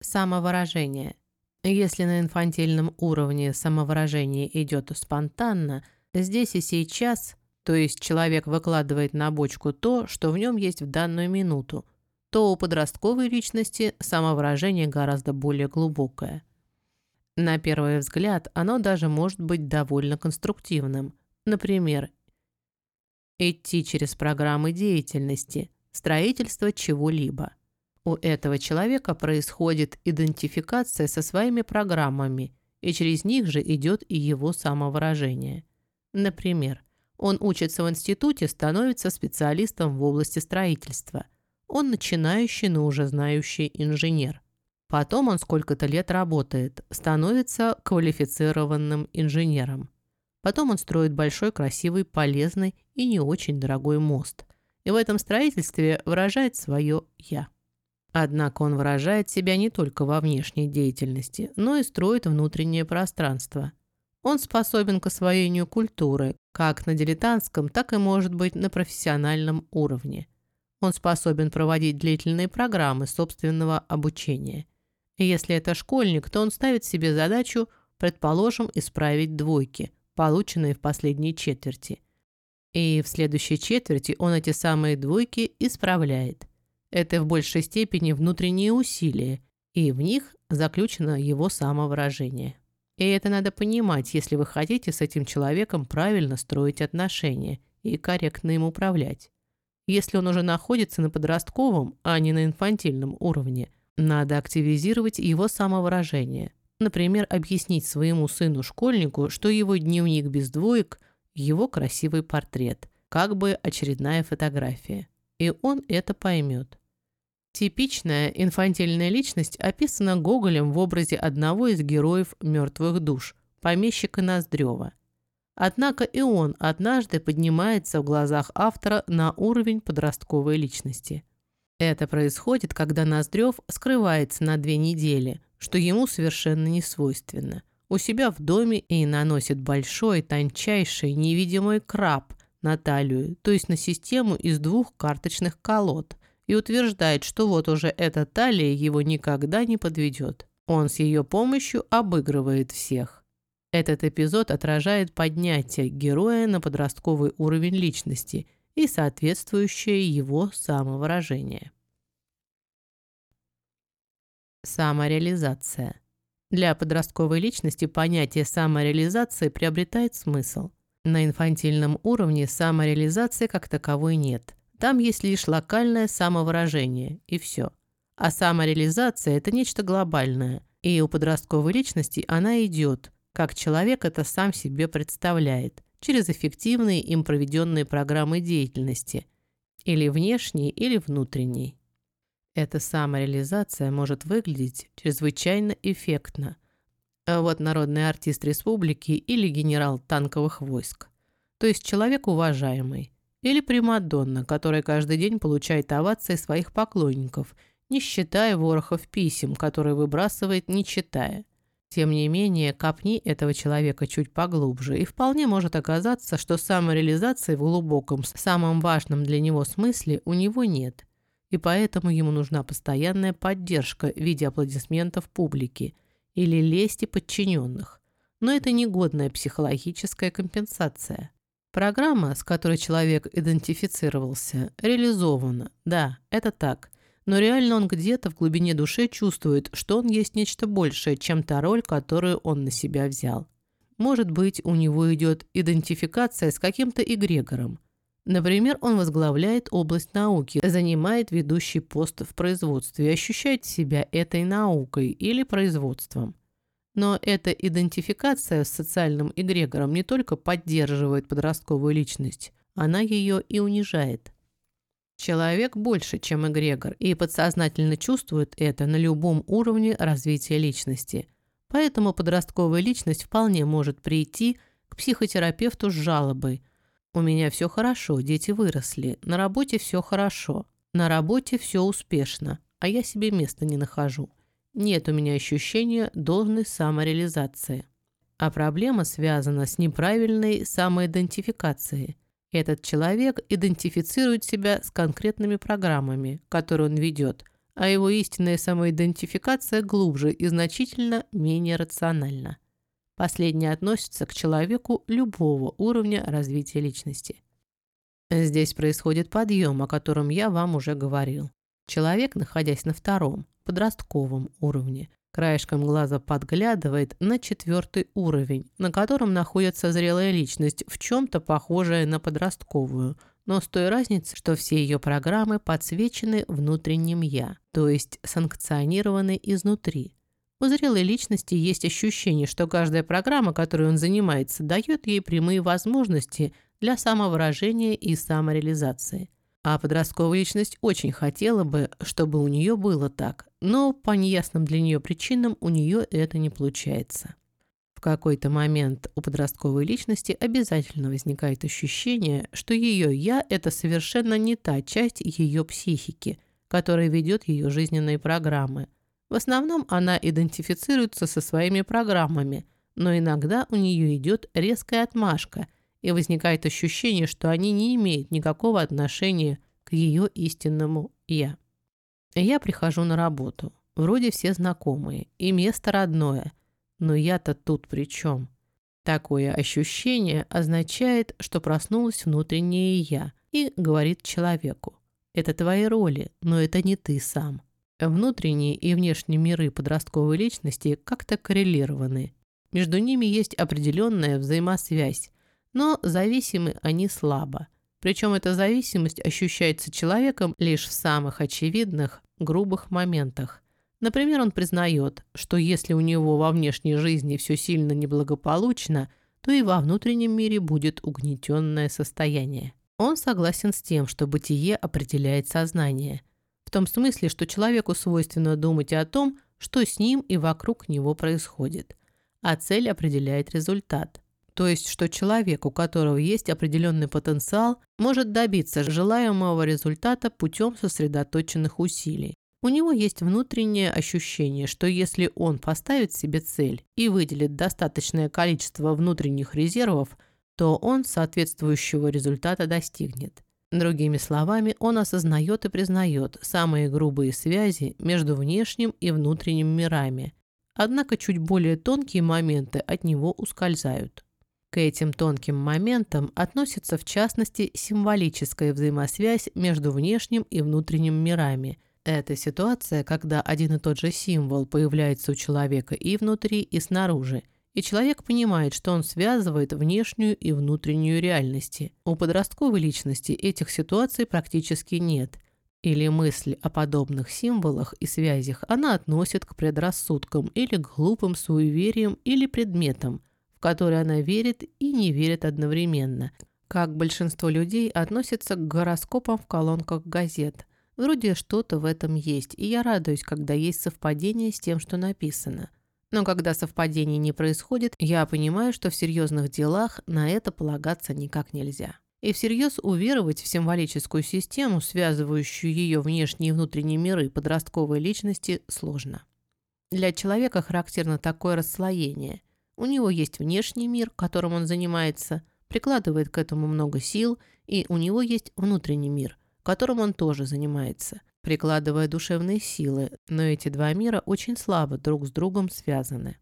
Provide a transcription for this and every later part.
Самовыражение. Если на инфантильном уровне самовыражение идет спонтанно, здесь и сейчас, то есть человек выкладывает на бочку то, что в нем есть в данную минуту, то у подростковой личности самовыражение гораздо более глубокое. На первый взгляд оно даже может быть довольно конструктивным. Например, идти через программы деятельности, строительство чего-либо. У этого человека происходит идентификация со своими программами, и через них же идет и его самовыражение. Например, он учится в институте, становится специалистом в области строительства. Он начинающий, но уже знающий инженер. Потом он сколько-то лет работает, становится квалифицированным инженером. Потом он строит большой, красивый, полезный и не очень дорогой мост. И в этом строительстве выражает свое «я». Однако он выражает себя не только во внешней деятельности, но и строит внутреннее пространство. Он способен к освоению культуры, как на дилетантском, так и, может быть, на профессиональном уровне. Он способен проводить длительные программы собственного обучения. Если это школьник, то он ставит себе задачу, предположим, исправить двойки, полученные в последней четверти. И в следующей четверти он эти самые двойки исправляет. Это в большей степени внутренние усилия, и в них заключено его самовыражение. И это надо понимать, если вы хотите с этим человеком правильно строить отношения и корректно им управлять. Если он уже находится на подростковом, а не на инфантильном уровне, надо активизировать его самовыражение. Например, объяснить своему сыну-школьнику, что его дневник без двоек – его красивый портрет, как бы очередная фотография и он это поймет. Типичная инфантильная личность описана Гоголем в образе одного из героев «Мертвых душ» – помещика Ноздрева. Однако и он однажды поднимается в глазах автора на уровень подростковой личности. Это происходит, когда Ноздрев скрывается на две недели, что ему совершенно не свойственно, у себя в доме и наносит большой, тончайший, невидимый краб, на талию, то есть на систему из двух карточных колод, и утверждает, что вот уже эта талия его никогда не подведет. Он с ее помощью обыгрывает всех. Этот эпизод отражает поднятие героя на подростковый уровень личности и соответствующее его самовыражение. Самореализация. Для подростковой личности понятие самореализации приобретает смысл – на инфантильном уровне самореализации как таковой нет. Там есть лишь локальное самовыражение, и все. А самореализация – это нечто глобальное, и у подростковой личности она идет, как человек это сам себе представляет, через эффективные им проведенные программы деятельности, или внешней, или внутренней. Эта самореализация может выглядеть чрезвычайно эффектно – вот народный артист республики или генерал танковых войск. То есть человек уважаемый. Или Примадонна, которая каждый день получает овации своих поклонников, не считая ворохов писем, которые выбрасывает, не читая. Тем не менее, копни этого человека чуть поглубже, и вполне может оказаться, что самореализации в глубоком, самом важном для него смысле у него нет. И поэтому ему нужна постоянная поддержка в виде аплодисментов публики – или лести подчиненных. Но это негодная психологическая компенсация. Программа, с которой человек идентифицировался, реализована. Да, это так. Но реально он где-то в глубине души чувствует, что он есть нечто большее, чем та роль, которую он на себя взял. Может быть, у него идет идентификация с каким-то эгрегором. Например, он возглавляет область науки, занимает ведущий пост в производстве ощущает себя этой наукой или производством. Но эта идентификация с социальным эгрегором не только поддерживает подростковую личность, она ее и унижает. Человек больше, чем эгрегор, и подсознательно чувствует это на любом уровне развития личности. Поэтому подростковая личность вполне может прийти к психотерапевту с жалобой. «У меня все хорошо, дети выросли, на работе все хорошо, на работе все успешно, а я себе места не нахожу». Нет у меня ощущения должной самореализации. А проблема связана с неправильной самоидентификацией. Этот человек идентифицирует себя с конкретными программами, которые он ведет, а его истинная самоидентификация глубже и значительно менее рациональна. Последнее относится к человеку любого уровня развития личности. Здесь происходит подъем, о котором я вам уже говорил. Человек, находясь на втором, подростковом уровне, краешком глаза подглядывает на четвертый уровень, на котором находится зрелая личность, в чем-то похожая на подростковую, но с той разницей, что все ее программы подсвечены внутренним «я», то есть санкционированы изнутри. У зрелой личности есть ощущение, что каждая программа, которой он занимается, дает ей прямые возможности для самовыражения и самореализации. А подростковая личность очень хотела бы, чтобы у нее было так, но по неясным для нее причинам у нее это не получается. В какой-то момент у подростковой личности обязательно возникает ощущение, что ее «я» — это совершенно не та часть ее психики, которая ведет ее жизненные программы. В основном она идентифицируется со своими программами, но иногда у нее идет резкая отмашка, и возникает ощущение, что они не имеют никакого отношения к ее истинному «я». Я прихожу на работу. Вроде все знакомые, и место родное, но я-то тут при чем? Такое ощущение означает, что проснулась внутреннее «я» и говорит человеку. Это твои роли, но это не ты сам. Внутренние и внешние миры подростковой личности как-то коррелированы. Между ними есть определенная взаимосвязь, но зависимы они слабо. Причем эта зависимость ощущается человеком лишь в самых очевидных, грубых моментах. Например, он признает, что если у него во внешней жизни все сильно неблагополучно, то и во внутреннем мире будет угнетенное состояние. Он согласен с тем, что бытие определяет сознание. В том смысле, что человеку свойственно думать о том, что с ним и вокруг него происходит. А цель определяет результат. То есть, что человек, у которого есть определенный потенциал, может добиться желаемого результата путем сосредоточенных усилий. У него есть внутреннее ощущение, что если он поставит себе цель и выделит достаточное количество внутренних резервов, то он соответствующего результата достигнет. Другими словами, он осознает и признает самые грубые связи между внешним и внутренним мирами. Однако чуть более тонкие моменты от него ускользают. К этим тонким моментам относится в частности символическая взаимосвязь между внешним и внутренним мирами – это ситуация, когда один и тот же символ появляется у человека и внутри, и снаружи, и человек понимает, что он связывает внешнюю и внутреннюю реальности. У подростковой личности этих ситуаций практически нет. Или мысль о подобных символах и связях она относит к предрассудкам или к глупым суевериям или предметам, в которые она верит и не верит одновременно, как большинство людей относятся к гороскопам в колонках газет – Вроде что-то в этом есть, и я радуюсь, когда есть совпадение с тем, что написано. Но когда совпадений не происходит, я понимаю, что в серьезных делах на это полагаться никак нельзя. И всерьез уверовать в символическую систему, связывающую ее внешние и внутренние миры подростковой личности, сложно. Для человека характерно такое расслоение. У него есть внешний мир, которым он занимается, прикладывает к этому много сил, и у него есть внутренний мир – которым он тоже занимается, прикладывая душевные силы, но эти два мира очень слабо друг с другом связаны.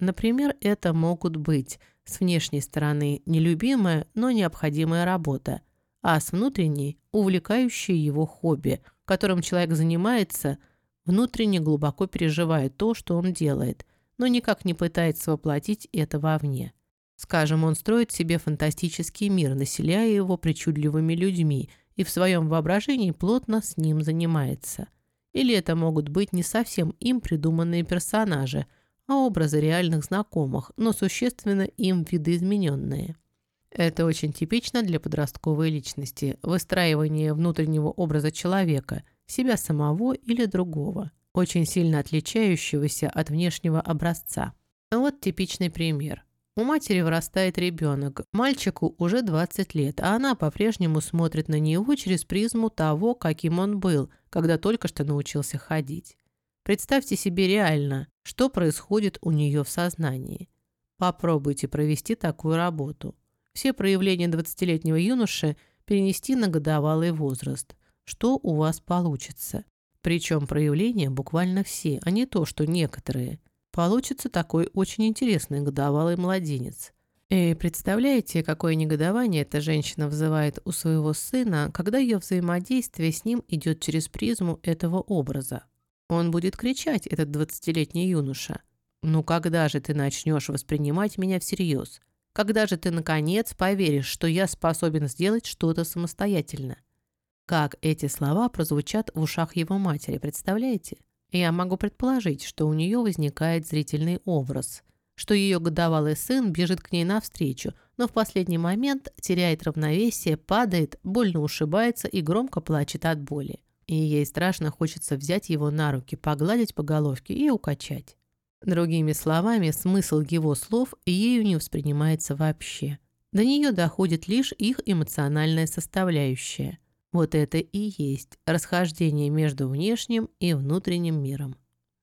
Например, это могут быть с внешней стороны нелюбимая, но необходимая работа, а с внутренней – увлекающее его хобби, которым человек занимается, внутренне глубоко переживая то, что он делает, но никак не пытается воплотить это вовне. Скажем, он строит себе фантастический мир, населяя его причудливыми людьми – и в своем воображении плотно с ним занимается. Или это могут быть не совсем им придуманные персонажи, а образы реальных знакомых, но существенно им видоизмененные. Это очень типично для подростковой личности – выстраивание внутреннего образа человека, себя самого или другого, очень сильно отличающегося от внешнего образца. Вот типичный пример. У матери вырастает ребенок. Мальчику уже 20 лет, а она по-прежнему смотрит на него через призму того, каким он был, когда только что научился ходить. Представьте себе реально, что происходит у нее в сознании. Попробуйте провести такую работу. Все проявления 20-летнего юноши перенести на годовалый возраст. Что у вас получится? Причем проявления буквально все, а не то, что некоторые. Получится такой очень интересный годовалый младенец. И представляете, какое негодование эта женщина вызывает у своего сына, когда ее взаимодействие с ним идет через призму этого образа. Он будет кричать, этот двадцатилетний юноша. «Ну когда же ты начнешь воспринимать меня всерьез? Когда же ты, наконец, поверишь, что я способен сделать что-то самостоятельно?» Как эти слова прозвучат в ушах его матери, представляете? Я могу предположить, что у нее возникает зрительный образ, что ее годовалый сын бежит к ней навстречу, но в последний момент теряет равновесие, падает, больно ушибается и громко плачет от боли. И ей страшно хочется взять его на руки, погладить по головке и укачать. Другими словами, смысл его слов ею не воспринимается вообще. До нее доходит лишь их эмоциональная составляющая – вот это и есть расхождение между внешним и внутренним миром.